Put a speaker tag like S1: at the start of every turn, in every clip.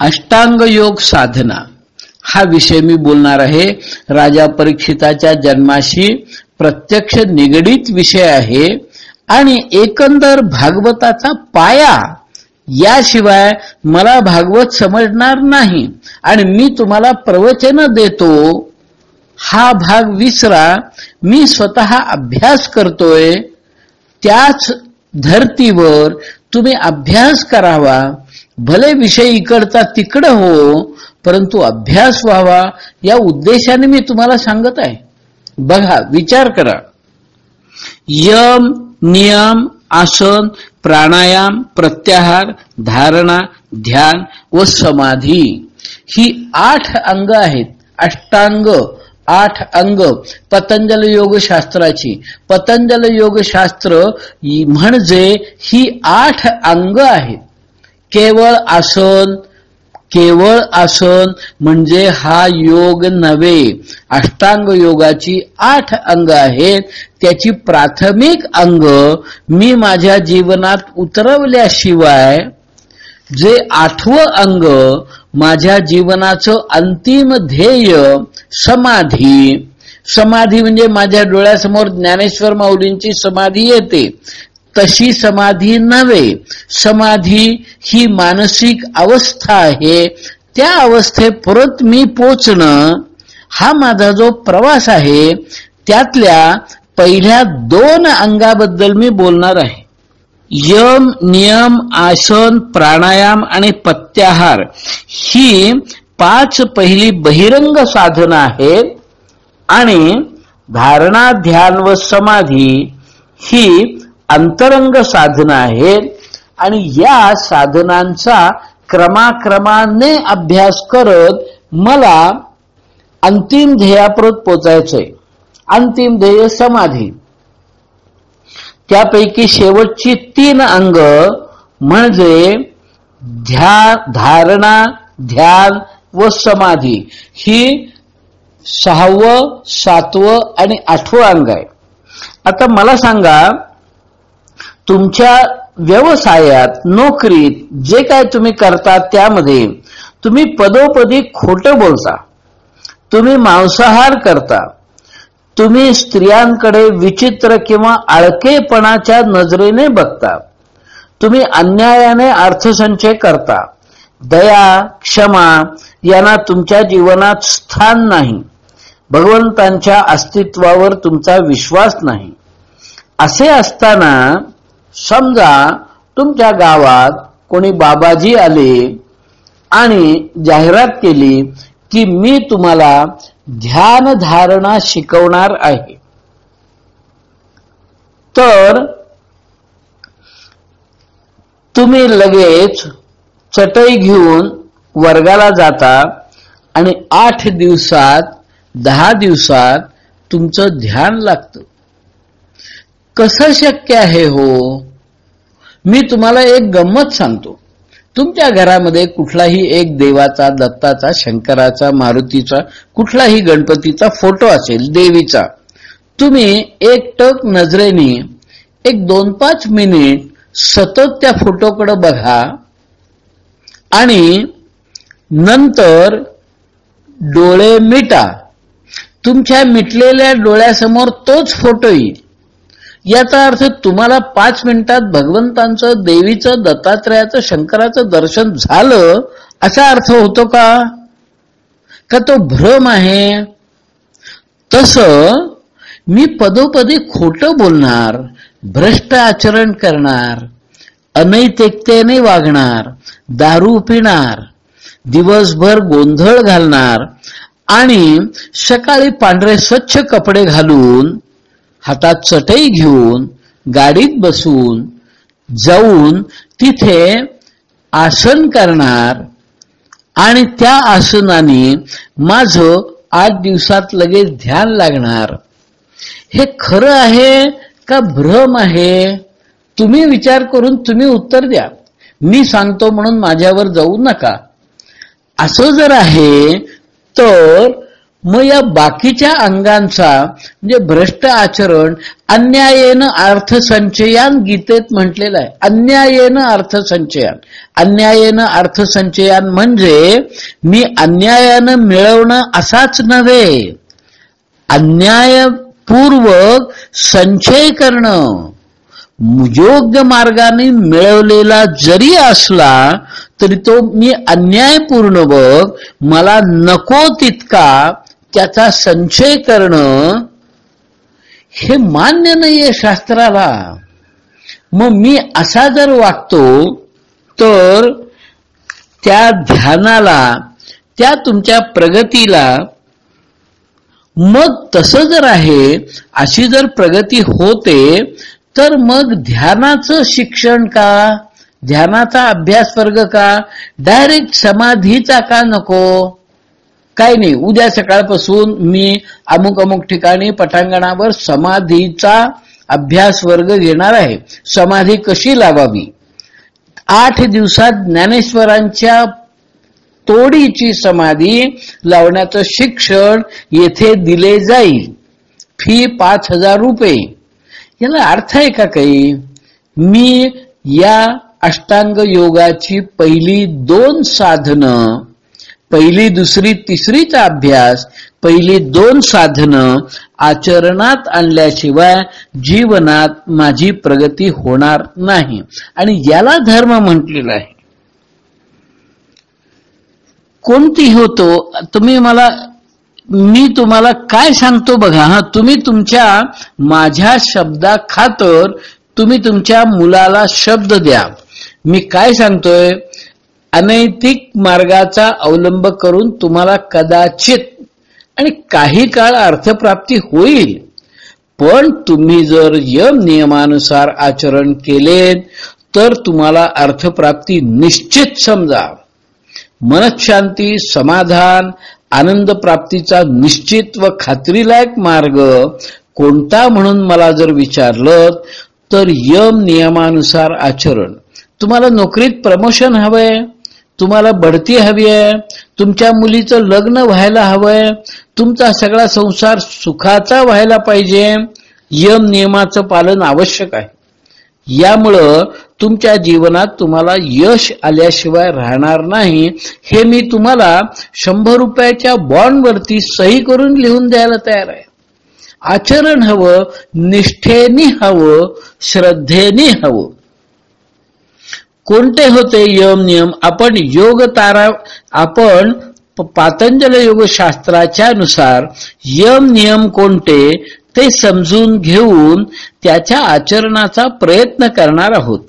S1: अष्टांग योग साधना. हा विषय मी बोलणार आहे. राजा परीक्षिताच्या जन्माशी प्रत्यक्ष निगडीत विषय आहे आणि एकंदर भागवताचा पाया याशिवाय मला भागवत समजणार नाही आणि मी तुम्हाला प्रवचन देतो. हा भाग विसरा मी स्वतः अभ्यास करतोय. त्याच धर्तीवर तुम्ही अभ्यास करावा. भले विषय इकडचा तिकडं हो परंतु अभ्यास व्हावा या उद्देशाने मी तुम्हाला सांगत आहे. बघा विचार करा. यम नियम आसन प्राणायाम प्रत्याहार धारणा ध्यान व समाधी ही आठ अंग आहेत. अष्टांग आठ अंग. पतंजल योगशास्त्राची. पतंजल योगशास्त्र म्हणजे ही आठ अंग आहेत. केवळ आसन केवळ आसन म्हणजे हा योग नव्हे. अष्टांग योगाची आठ अंग आहेत. त्याची प्राथमिक अंग मी माझ्या जीवनात उतरवल्याशिवाय जे आठवं अंग माझ्या जीवनाचं अंतिम ध्येय समाधी. समाधी म्हणजे माझ्या डोळ्यासमोर ज्ञानेश्वर माऊलींची समाधी येते. तशी समाधी नव्हे. समाधी ही मानसिक अवस्था आहे. त्या अवस्थेपुरत मी पोचणं हा माझा जो प्रवास आहे त्यातल्या पहिल्या दोन अंगाबद्दल मी बोलणार आहे. यम नियम आसन प्राणायाम आणि पत्याहार ही पाच पहिली बहिरंग साधनं आहेत आणि धारणा ध्यान व समाधी ही अंतरंग साधनं आहेत आणि या साधनांचा क्रमाक्रमाने अभ्यास करत मला अंतिम ध्येयाप्रत पोचायचंय. अंतिम ध्येय समाधी. त्यापैकी शेवटची तीन अंग म्हणजे ध्यान धारणा ध्यान व समाधी. ही सहावं सातवं आणि आठवं अंग आहे. आता मला सांगा तुमच्या व्यवसायात नोकरीत जे काय तुम्ही करता त्यामध्ये तुम्ही पदोपदी खोटं बोलता. तुम्ही मांसाहार करता. तुम्ही स्त्रियांकडे विचित्र किंवा आळकेपणाच्या नजरेने बघता. तुम्ही अन्यायाने अर्थसंचय करता. दया क्षमा यांना तुमच्या जीवनात स्थान नाही. भगवंतांच्या अस्तित्वावर तुमचा विश्वास नाही. असे असताना समजा तुमच्या गावात कोणी बाबाजी आले आणि जाहिरात केली की मी तुम्हाला ध्यान धारणा शिकवणार आहे. तर तुम्ही लगेच चटई घेऊन वर्गाला जाता आणि आठ दिवसात दहा दिवसात तुमचं ध्यान लागतं. कसं शक्य आहे हो? मी तुम्हाला एक गंमत सांगतो. तुमच्या घरामध्ये कुठलाही एक देवाचा दत्ताचा शंकराचा मारुतीचा कुठलाही गणपतीचा फोटो असेल देवीचा. तुम्ही एक टक नजरेने एक दोन पाच मिनिट सतत त्या फोटोकडे बघा आणि नंतर डोळे मिटा. तुमच्या मिटलेल्या डोळ्यासमोर तोच फोटो येईल याचा अर्थ तुम्हाला पाच मिनिटात भगवंतांचं देवीचं दत्तात्रयाचं शंकराचं दर्शन झालं असा अर्थ होतो का? का तो भ्रम आहे? तस मी पदोपदी खोट बोलणार भ्रष्ट आचरण करणार अनैतिकतेने वागणार दारू पिणार दिवसभर गोंधळ घालणार आणि सकाळी पांढरे स्वच्छ कपडे घालून हातात चटई घेऊन गाडीत बसून जाऊन तिथे आसन करणार आणि त्या आसनाने माझ आठ दिवसात लगेच ध्यान लागणार. हे खरं आहे का भ्रम आहे? तुम्ही विचार करून तुम्ही उत्तर द्या. मी सांगतो म्हणून माझ्यावर जाऊ नका. असं जर आहे तर मग या बाकीच्या अंगांचा म्हणजे भ्रष्ट आचरण अन्यायेनं अर्थसंचयान गीतेत म्हटलेलं आहे. अन्यायेनं अर्थसंचयान. अन्यायेनं अर्थसंचयान म्हणजे मी अन्यायानं मिळवणं असाच नव्हे. अन्यायपूर्वक संचय करणं. योग्य मार्गाने मिळवलेला जरी असला तरी तो मी अन्यायपूर्ण बघ मला नको तितका त्याचा संचय करणं हे मान्य नाहीये शास्त्राला. मग मी असा जर वागतो तर त्या ध्यानाला त्या तुमच्या प्रगतीला मग तसं जर आहे अशी जर प्रगती होते तर मग ध्यानाचं शिक्षण का? ध्यानाचा अभ्यास वर्ग का? डायरेक्ट समाधीचा का नको? काही नाही. उद्या सकाळपासून मी अमुक अमुक ठिकाणी पटांगणावर समाधीचा अभ्यास वर्ग घेणार आहे. समाधी कशी लावावी? आठ दिवसात ज्ञानेश्वरांच्या तोडीची समाधी लावण्याचं शिक्षण येथे दिले जाईल. फी पाच हजार रुपये. याला अर्थ आहे का काही? मी या अष्टांग योगाची पहिली दोन साधनं पहिली दुसरी तिसरीचा अभ्यास पहिली दोन साधनं आचरणात आणल्याशिवाय जीवनात माझी प्रगती होणार नाही. आणि याला धर्म म्हटलेला आहे. कोणती होतो? तुम्ही मला मी तुम्हाला काय सांगतो बघा हा तुम्ही तुमच्या माझ्या शब्दा खातर तुम्ही तुमच्या मुलाला शब्द द्या. मी काय सांगतोय? अनैतिक मार्गाचा अवलंब करून तुम्हाला कदाचित आणि काही काळ अर्थप्राप्ती होईल. पण तुम्ही जर यम नियमानुसार आचरण केले तर तुम्हाला अर्थप्राप्ती निश्चित समजा. मनशांती समाधान आनंद प्राप्तीचा निश्चित व खात्रीलायक मार्ग कोणता म्हणून मला जर विचारलं तर यम नियमानुसार आचरण. तुम्हाला नोकरीत प्रमोशन हवंय? तुम्हाला बढती हवी आहे तुमच्या मुलीचं लग्न व्हायला हवंय तुमचा सगळा संसार सुखाचा व्हायला पाहिजे यम नियमाचं पालन आवश्यक आहे. यामुळं तुमच्या जीवनात तुम्हाला यश आल्याशिवाय राहणार नाही हे मी तुम्हाला शंभर रुपयाच्या बॉन्डवरती सही करून लिहून द्यायला तयार आहे. आचरण हवं निष्ठेनी हवं श्रद्धेनी हवं. कोणते होते? यम नियम. आपण योग तारा आपण पातंजल योग शास्त्राच्या नुसार यम नियम कोणते ते समजून घेऊन त्याच्या आचरणाचा प्रयत्न करणार आहोत.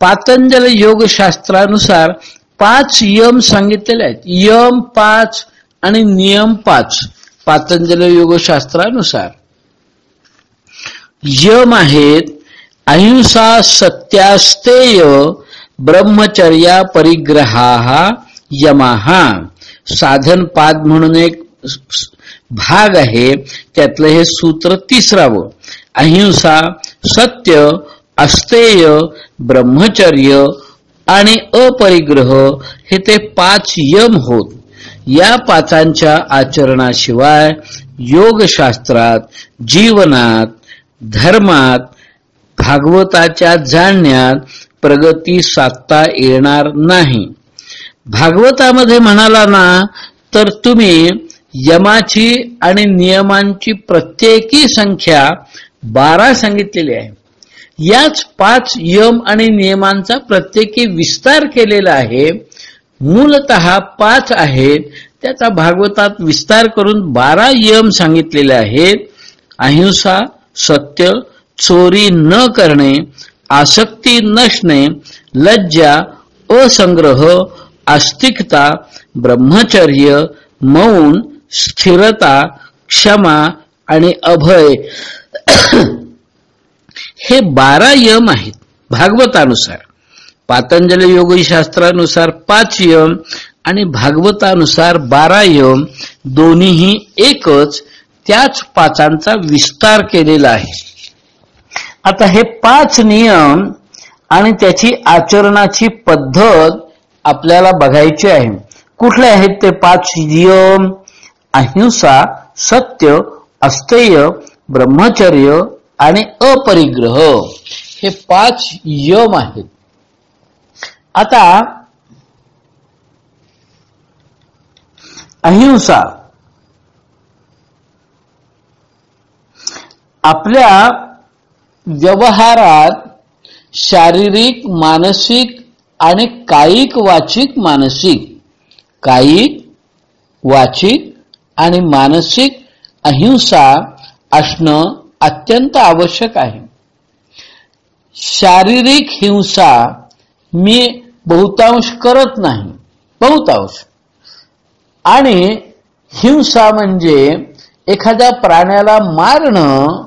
S1: पातंजल योग शास्त्रानुसार पाच यम सांगितलेले आहेत. यम पाच आणि नियम पाच पातंजल योग शास्त्रानुसार. यम आहेत अहिंसा सत्यास्तेय ब्रह्मचर्या परिग्रहा यमाहा साधन पाद म्हणून एक भाग आहे त्यातलं हे सूत्र तिसरावं अहिंसा सत्य अस्तेय ब्रह्मचर्य आणि अपरिग्रह हे ते पाच यम होत. या पाचांच्या आचरणाशिवाय योगशास्त्रात जीवनात धर्मात भागवताच्या जाणण्यात प्रगती साधता येणार नाही. भागवतामध्ये म्हणाला ना तर तुम्ही यमाची आणि नियमांची प्रत्येकी संख्या बारा सांगितलेली आहे. याच पाच यम आणि नियमांचा प्रत्येकी विस्तार केलेला आहे. मूलत पाच आहेत. त्याचा भागवतात विस्तार करून बारा यम सांगितलेले आहेत. अहिंसा सत्य चोरी न करणे आसक्ती नसणे लज्जा असंग्रह आस्तिकता ब्रह्मचर्य मौन स्थिरता क्षमा आणि अभय हे बारा यम आहेत भागवतानुसार. पातंजल योगशास्त्रानुसार पाच यम आणि भागवतानुसार बारा यम दोन्हीही एकच त्याच पाचांचा विस्तार केलेला आहे. आता हे पाच नियम आणि त्याची आचरणाची पद्धत आपल्याला बघायची आहे. कुठले आहेत ते पाच नियम? अहिंसा सत्य अस्तेय ब्रह्मचर्य आणि अपरिग्रह. हे पाच यम आहेत. आता अहिंसा. आपल्या व्यवहारात शारीरिक मानसिक आणि कायिक वाचिक मानसिक. कायिक वाचिक आणि मानसिक अहिंसा असणं अत्यंत आवश्यक आहे. शारीरिक हिंसा मी बहुतांश करत नाही बहुतांश. आणि हिंसा म्हणजे एखाद्या प्राण्याला मारणं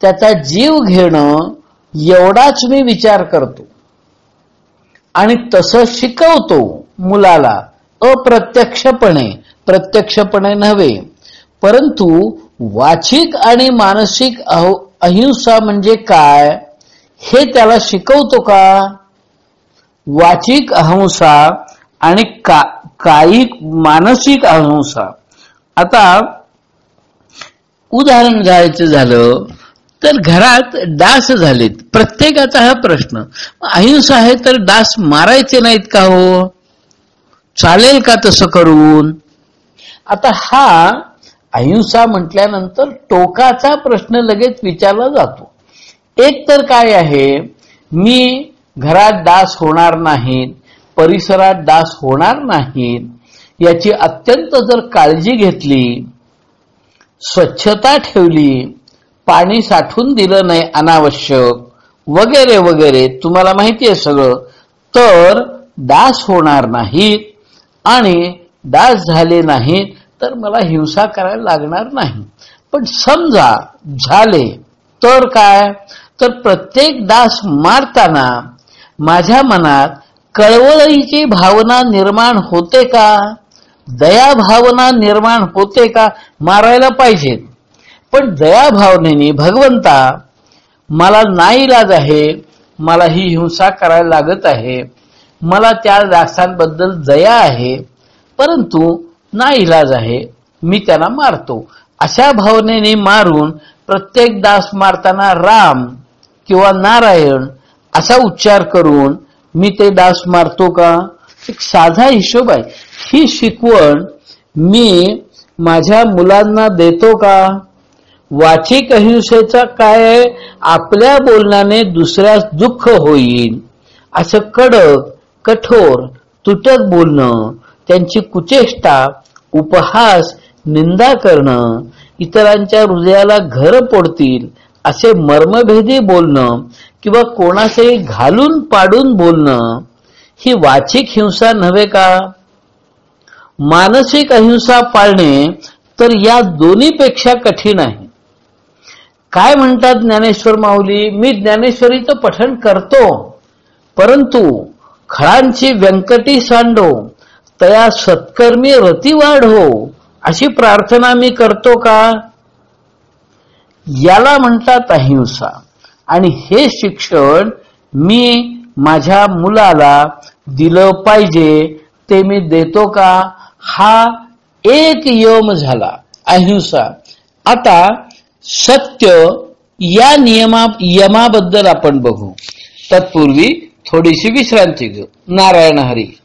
S1: त्याचा जीव घेणं एवढाच मी विचार करतो. आणि तसं शिकवतो मुलाला अप्रत्यक्षपणे प्रत्यक्षपणे नव्हे परंतु वाचिक आणि मानसिक अहिंसा म्हणजे काय हे त्याला शिकवतो का? वाचिक अहिंसा आणि का कायिक मानसिक अहिंसा. आता उदाहरण घ्यायचं झालं तर घरात डास झालेत. प्रत्येकाचा हा प्रश्न. अहिंसा आहे तर डास मारायचे नाहीत का हो? चालेल का तसं करून? आता हा अहिंसा म्हटल्यानंतर टोकाचा प्रश्न लगेच विचारला जातो. एक तर काय आहे? मी घरात डास होणार नाहीत परिसरात डास होणार नाहीत याची अत्यंत जर काळजी घेतली स्वच्छता ठेवली पाणी साठवून दिलं नाही अनावश्यक वगैरे वगैरे. तुम्हाला माहिती आहे सगळं. तर डास होणार नाहीत आणि डास झाले नाहीत तर मला हिंसा करायला लागणार नाही. पण समजा झाले तर काय? तर प्रत्येक डास मारताना माझ्या मनात कळवळीची भावना निर्माण होते का? दया भावना निर्माण होते का? मारायला पाहिजेत. पण दया भावनेने भगवंता मला नाईलाज आहे मला ही हिंसा करायला लागत आहे मला त्या दासांबद्दल दया आहे परंतु नाईलाज आहे मी त्यांना मारतो. अशा भावनेने मारून प्रत्येक दास मारताना राम किंवा नारायण असा उच्चार करून मी ते दास मारतो का? एक साधा हिशोब आहे. ही शिकवण मी माझ्या मुलांना देतो का? वाचिक अहिंसेचा काय आपल्या बोलण्याने दुसऱ्यास दुःख होईल. असं कडक कठोर तुटक बोलणं त्यांची कुचेष्टा उपहास निंदा करणं इतरांच्या हृदयाला घर पोडतील असे मर्मभेदी बोलणं किंवा कोणाचंही घालून पाडून बोलणं ही वाचिक हिंसा नव्हे का? मानसिक अहिंसा पाळणे तर या दोन्हीपेक्षा कठीण आहे. काय म्हणतात ज्ञानेश्वर माऊली? मी ज्ञानेश्वरीचं पठण करतो. परंतु खळांची व्यंकटी सांडो तया सत्कर्मी रती वाढो अशी प्रार्थना मी करतो का? याला म्हणतात अहिंसा. आणि हे शिक्षण मी माझ्या मुलाला दिलं पाहिजे ते मी देतो का? हा एक यम झाला अहिंसा. आता सत्य या नियमा यमाबद्दल आपण बघू. तत्पूर्वी थोडीशी विश्रांती घेऊ. नारायण हरी.